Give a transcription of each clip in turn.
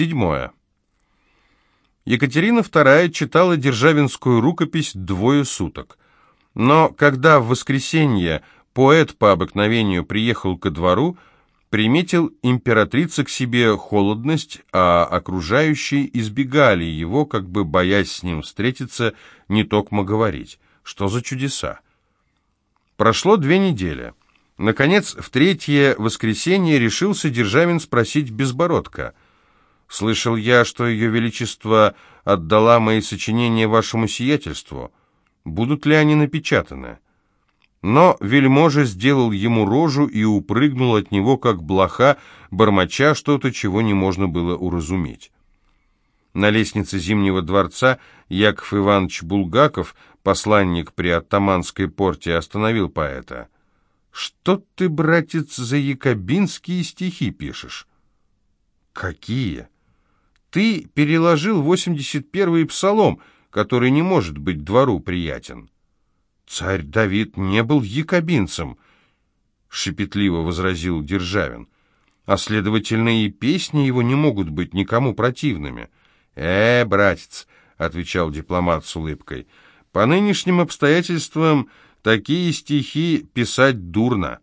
Седьмое. Екатерина II читала Державинскую рукопись двое суток. Но когда в воскресенье поэт по обыкновению приехал ко двору, приметил императрица к себе холодность, а окружающие избегали его, как бы боясь с ним встретиться, не токмо говорить. Что за чудеса? Прошло две недели. Наконец, в третье воскресенье решился Державин спросить Безбородка. «Слышал я, что ее величество отдала мои сочинения вашему сиятельству. Будут ли они напечатаны?» Но вельможа сделал ему рожу и упрыгнул от него, как блоха, бормоча что-то, чего не можно было уразуметь. На лестнице Зимнего дворца Яков Иванович Булгаков, посланник при оттаманской порте, остановил поэта. «Что ты, братец, за якобинские стихи пишешь?» «Какие?» «Ты переложил восемьдесят первый псалом, который не может быть двору приятен». «Царь Давид не был якобинцем», — шепетливо возразил Державин. «А, следовательно, и песни его не могут быть никому противными». «Э, братец», — отвечал дипломат с улыбкой, — «по нынешним обстоятельствам такие стихи писать дурно».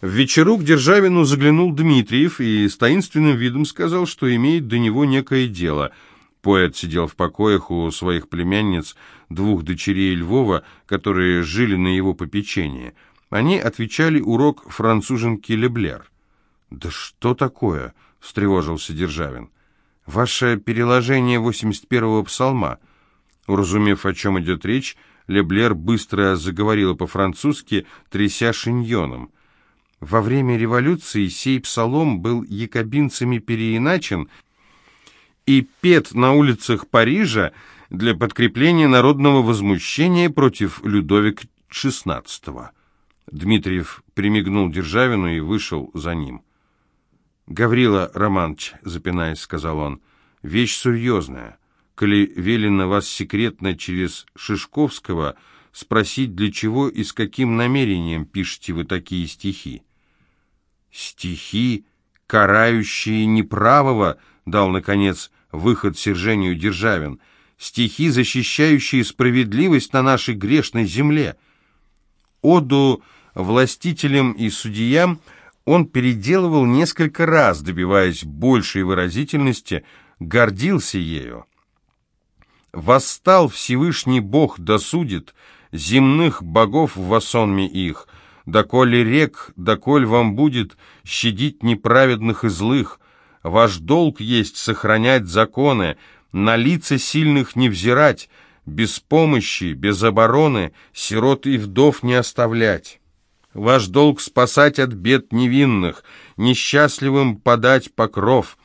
В вечеру к Державину заглянул Дмитриев и с таинственным видом сказал, что имеет до него некое дело — Поэт сидел в покоях у своих племянниц, двух дочерей Львова, которые жили на его попечении. Они отвечали урок француженки Леблер. «Да что такое?» — встревожился Державин. «Ваше переложение 81-го псалма». Уразумев, о чем идет речь, Леблер быстро заговорила по-французски, тряся шиньоном. Во время революции сей псалом был якобинцами переиначен — и пет на улицах Парижа для подкрепления народного возмущения против Людовика XVI. Дмитриев примигнул Державину и вышел за ним. «Гаврила Романович», — запинаясь, сказал он, — «вещь серьезная. Коли велено вас секретно через Шишковского спросить, для чего и с каким намерением пишете вы такие стихи». «Стихи, карающие неправого», — дал, наконец, выход Сержению Державин, стихи, защищающие справедливость на нашей грешной земле. Оду властителям и судьям он переделывал несколько раз, добиваясь большей выразительности, гордился ею. «Восстал Всевышний Бог досудит, земных богов в сонме их, доколе рек, доколь вам будет щадить неправедных и злых, Ваш долг есть сохранять законы, на лица сильных не взирать, без помощи, без обороны, сирот и вдов не оставлять. Ваш долг спасать от бед невинных, несчастливым подать покров,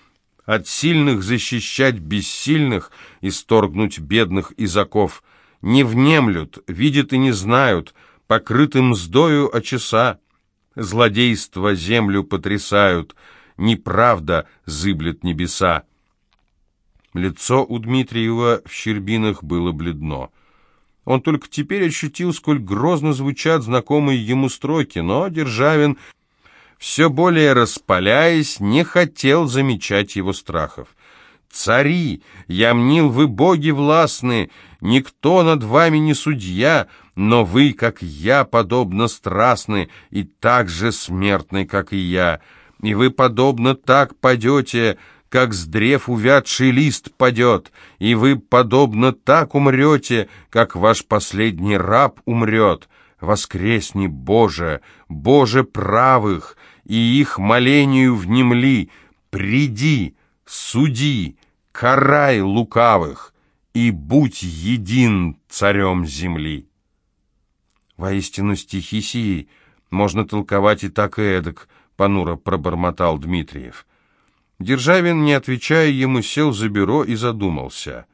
от сильных защищать бессильных, исторгнуть бедных из оков. Не внемлют, видят и не знают, покрытым мздою очеса. Злодейства землю потрясают — неправда зыблет небеса. Лицо у Дмитриева в щербинах было бледно. Он только теперь ощутил, сколь грозно звучат знакомые ему строки, но Державин, все более распаляясь, не хотел замечать его страхов. «Цари, я мнил, вы боги властны, никто над вами не судья, но вы, как я, подобно страстны и так же смертны, как и я» и вы, подобно, так падете, как с древ увядший лист падет, и вы, подобно, так умрете, как ваш последний раб умрет. Воскресни, Боже, Боже правых, и их молению внемли, приди, суди, карай лукавых, и будь един царем земли. Воистину стихи сии можно толковать и так и эдак, — понуро пробормотал Дмитриев. Державин, не отвечая ему, сел за бюро и задумался.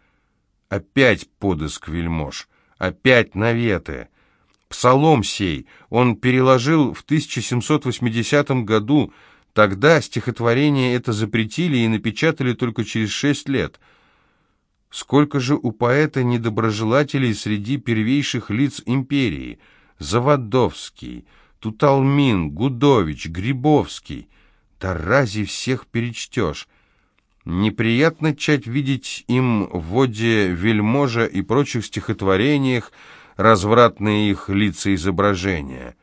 Опять подыск вельмож, опять наветы. Псалом сей он переложил в 1780 году, тогда стихотворение это запретили и напечатали только через шесть лет. Сколько же у поэта недоброжелателей среди первейших лиц империи? Заводовский, Туталмин, Гудович, Грибовский. Да разве всех перечтешь? Неприятно чать видеть им в воде вельможа и прочих стихотворениях развратные их лица изображения.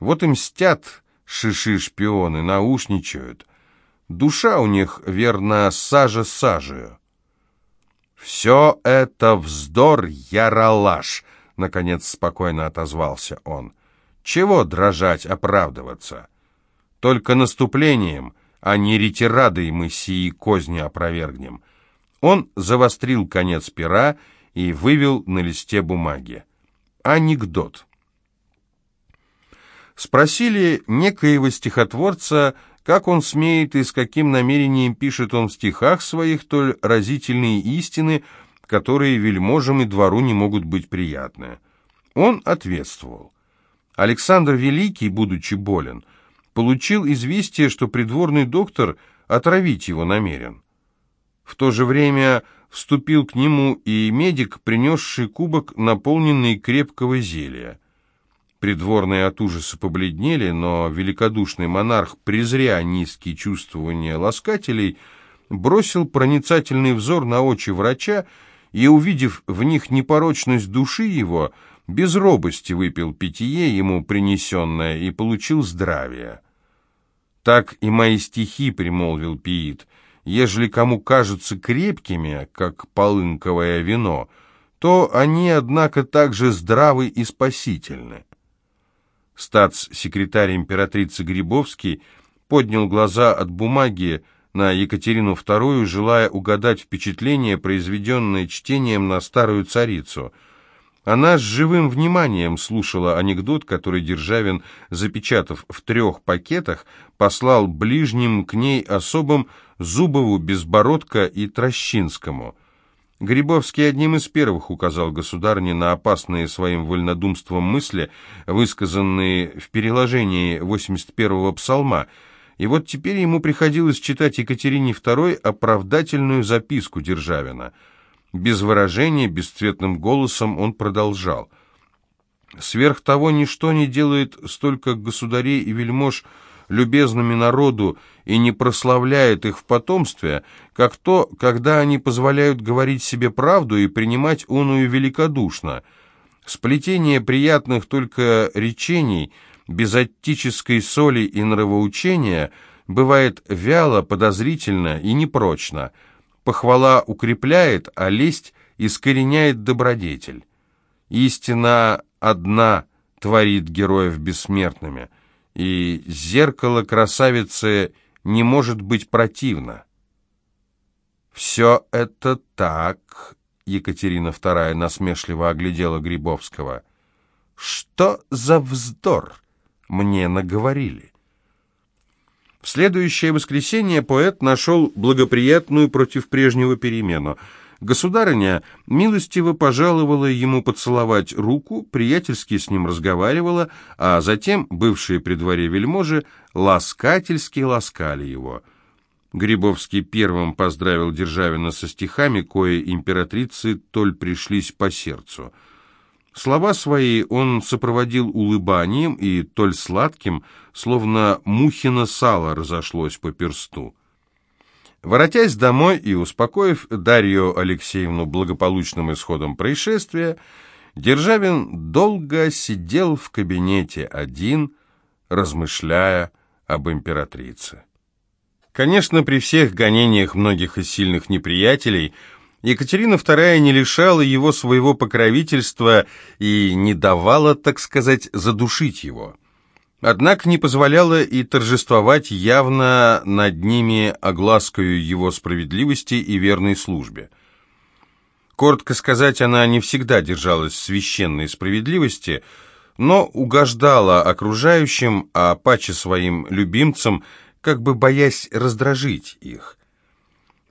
Вот и мстят шиши-шпионы, наушничают. Душа у них, верно, сажа сажею. «Все это вздор, яролаж!» — наконец спокойно отозвался он. «Чего дрожать, оправдываться? Только наступлением, а не ретирадой мы сии козни опровергнем». Он завострил конец пера и вывел на листе бумаги. Анекдот. Спросили некоего стихотворца, как он смеет и с каким намерением пишет он в стихах своих толь разительные истины, которые вельможам и двору не могут быть приятны. Он ответствовал. Александр Великий, будучи болен, получил известие, что придворный доктор отравить его намерен. В то же время вступил к нему и медик, принесший кубок, наполненный крепкого зелья. Придворные от ужаса побледнели, но великодушный монарх, презря низкие чувствования ласкателей, бросил проницательный взор на очи врача и, увидев в них непорочность души его, без робости выпил питье, ему принесенное, и получил здравие. «Так и мои стихи», — примолвил Пиит, — «ежели кому кажутся крепкими, как полынковое вино, то они, однако, также здравы и спасительны». Статс-секретарь императрицы Грибовский поднял глаза от бумаги на Екатерину II, желая угадать впечатление, произведенное чтением на старую царицу. Она с живым вниманием слушала анекдот, который Державин, запечатав в трех пакетах, послал ближним к ней особым Зубову, Безбородко и Трощинскому. Грибовский одним из первых указал государне на опасные своим вольнодумством мысли, высказанные в переложении 81-го псалма, и вот теперь ему приходилось читать Екатерине II оправдательную записку Державина. Без выражения, бесцветным голосом он продолжал. «Сверх того, ничто не делает столько государей и вельмож, любезными народу и не прославляет их в потомстве, как то, когда они позволяют говорить себе правду и принимать оную великодушно. Сплетение приятных только речений, без оттической соли и нравоучения, бывает вяло, подозрительно и непрочно. Похвала укрепляет, а лесть искореняет добродетель. Истина одна творит героев бессмертными – и зеркало красавицы не может быть противно. «Все это так», — Екатерина II насмешливо оглядела Грибовского. «Что за вздор мне наговорили?» В следующее воскресенье поэт нашел благоприятную против прежнего перемену — Государыня милостиво пожаловала ему поцеловать руку, приятельски с ним разговаривала, а затем бывшие при дворе вельможи ласкательски ласкали его. Грибовский первым поздравил Державина со стихами, кое императрицы толь пришлись по сердцу. Слова свои он сопроводил улыбанием и толь сладким, словно мухино сало разошлось по персту. Воротясь домой и успокоив Дарью Алексеевну благополучным исходом происшествия, Державин долго сидел в кабинете один, размышляя об императрице. Конечно, при всех гонениях многих и сильных неприятелей Екатерина II не лишала его своего покровительства и не давала, так сказать, задушить его. Однако не позволяла и торжествовать явно над ними огласкою его справедливости и верной службе. Коротко сказать, она не всегда держалась священной справедливости, но угождала окружающим, а паче своим любимцам, как бы боясь раздражить их.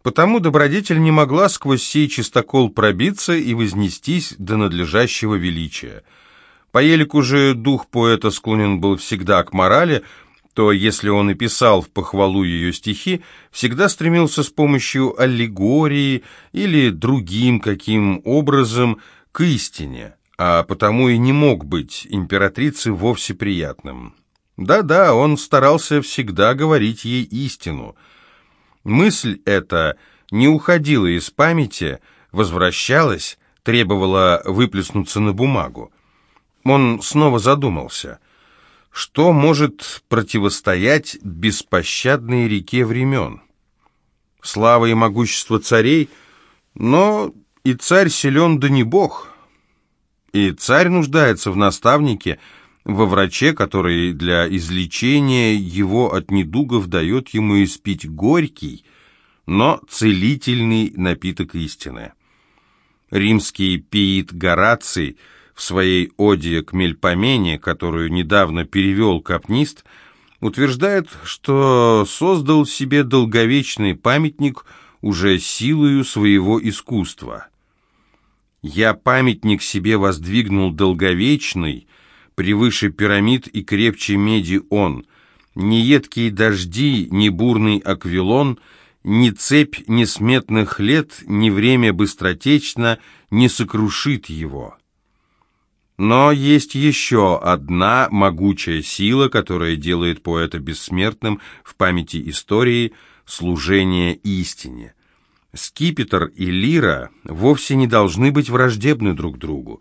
Потому добродетель не могла сквозь сей чистокол пробиться и вознестись до надлежащего величия – по елику же дух поэта склонен был всегда к морали, то если он и писал в похвалу ее стихи, всегда стремился с помощью аллегории или другим каким образом к истине, а потому и не мог быть императрице вовсе приятным. Да-да, он старался всегда говорить ей истину. Мысль эта не уходила из памяти, возвращалась, требовала выплеснуться на бумагу. Он снова задумался, что может противостоять беспощадной реке времен? Слава и могущество царей, но и царь силен да не бог. И царь нуждается в наставнике, во враче, который для излечения его от недугов дает ему испить горький, но целительный напиток истины. Римский пиит Гораций своей оде к Мельпомене, которую недавно перевел капнист, утверждает, что создал себе долговечный памятник уже силою своего искусства. «Я памятник себе воздвигнул долговечный, превыше пирамид и крепче меди он, ни едкие дожди, ни бурный аквилон, ни цепь несметных лет, ни время быстротечно не сокрушит его». Но есть еще одна могучая сила, которая делает поэта бессмертным в памяти истории служение истине. Скипетр и лира вовсе не должны быть враждебны друг другу,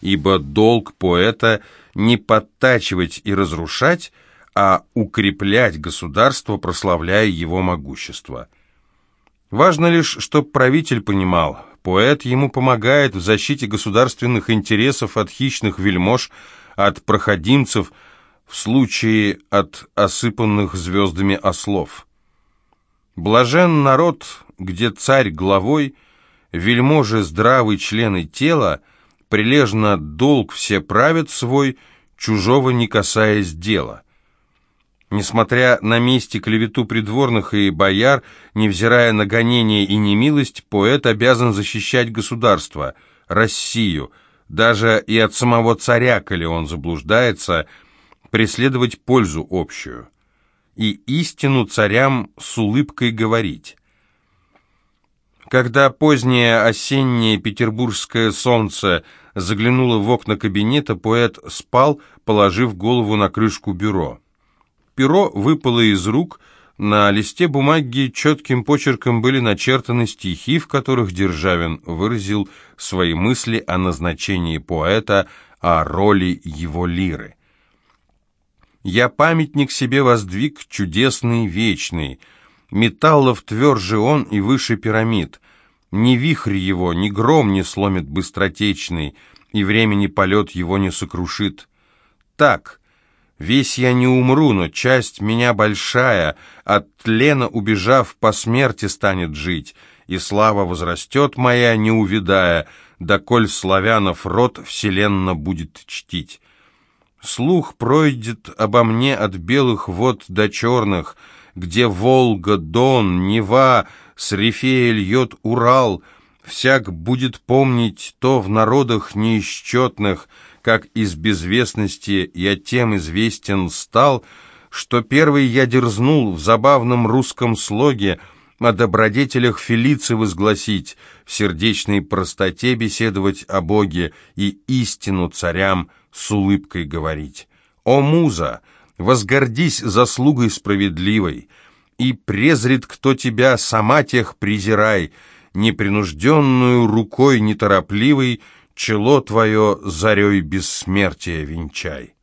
ибо долг поэта не подтачивать и разрушать, а укреплять государство, прославляя его могущество. Важно лишь, чтобы правитель понимал, Поэт ему помогает в защите государственных интересов от хищных вельмож, от проходимцев, в случае от осыпанных звездами ослов. Блажен народ, где царь главой, вельможи здравый члены тела, прилежно долг все правят свой, чужого не касаясь дела. Несмотря на месть и клевету придворных и бояр, невзирая на гонение и немилость, поэт обязан защищать государство, Россию, даже и от самого царя, коли он заблуждается, преследовать пользу общую. И истину царям с улыбкой говорить. Когда позднее осеннее петербургское солнце заглянуло в окна кабинета, поэт спал, положив голову на крышку бюро. Перо выпало из рук, на листе бумаги четким почерком были начертаны стихи, в которых Державин выразил свои мысли о назначении поэта, о роли его лиры. «Я памятник себе воздвиг чудесный, вечный, металлов тверже он и выше пирамид, ни вихрь его, ни гром не сломит быстротечный, и времени полет его не сокрушит. Так, Весь я не умру, но часть меня большая, от тлена убежав, по смерти станет жить, и слава возрастет моя, не увидая, доколь славянов род вселенно будет чтить. Слух пройдет обо мне от белых вод до черных, где Волга, Дон, Нева, с Рифея льет Урал, всяк будет помнить то в народах неисчетных, как из безвестности я тем известен стал, что первый я дерзнул в забавном русском слоге о добродетелях Фелицы возгласить, в сердечной простоте беседовать о Боге и истину царям с улыбкой говорить. О, муза, возгордись заслугой справедливой, и презрит кто тебя, сама тех презирай, непринужденную рукой неторопливой, чело твое зарей бессмертия венчай.